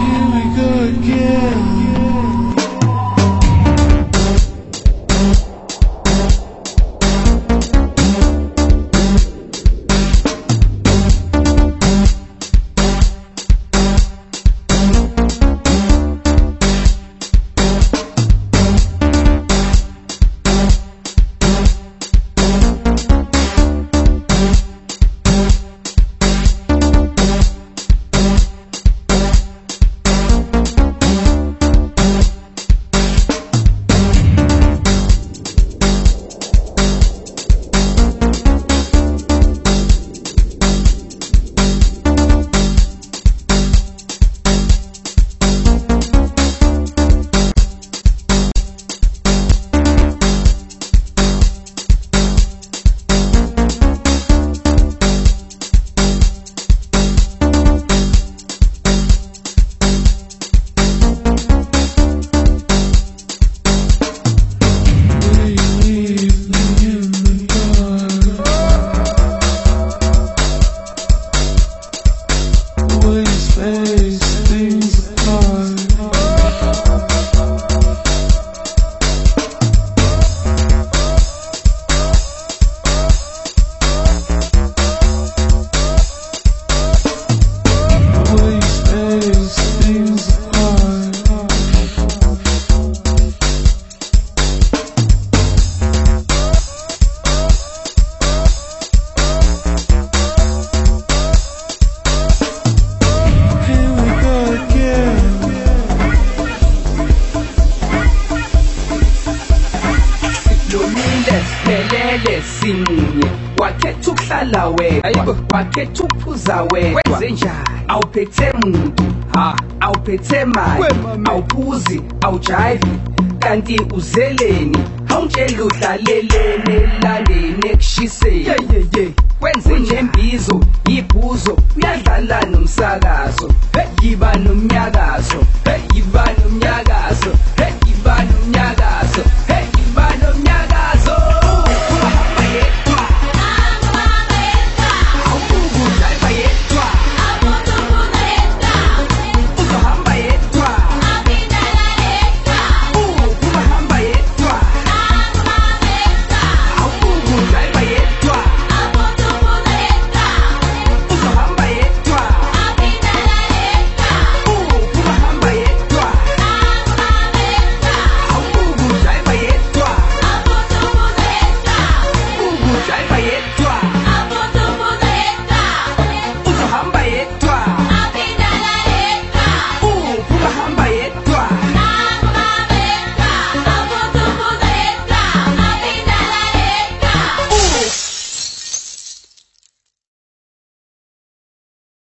you a good again. Phelele sinye wakhetha ukuhlala wedwa. Wakhetha ukuphuza wedwa. Kwenzenjani awuphethe muntu. Ha awuphethe mali. Awuphuzi awujayivi. Kanti uzeleni awuntshela udlaleleni elandeni ekushiseni. Kwenze njembizo ibhuzo uyadlala nomsakazo. Yiba nomnyakazo. Yiba nomnyakazo yiba nomnyakazo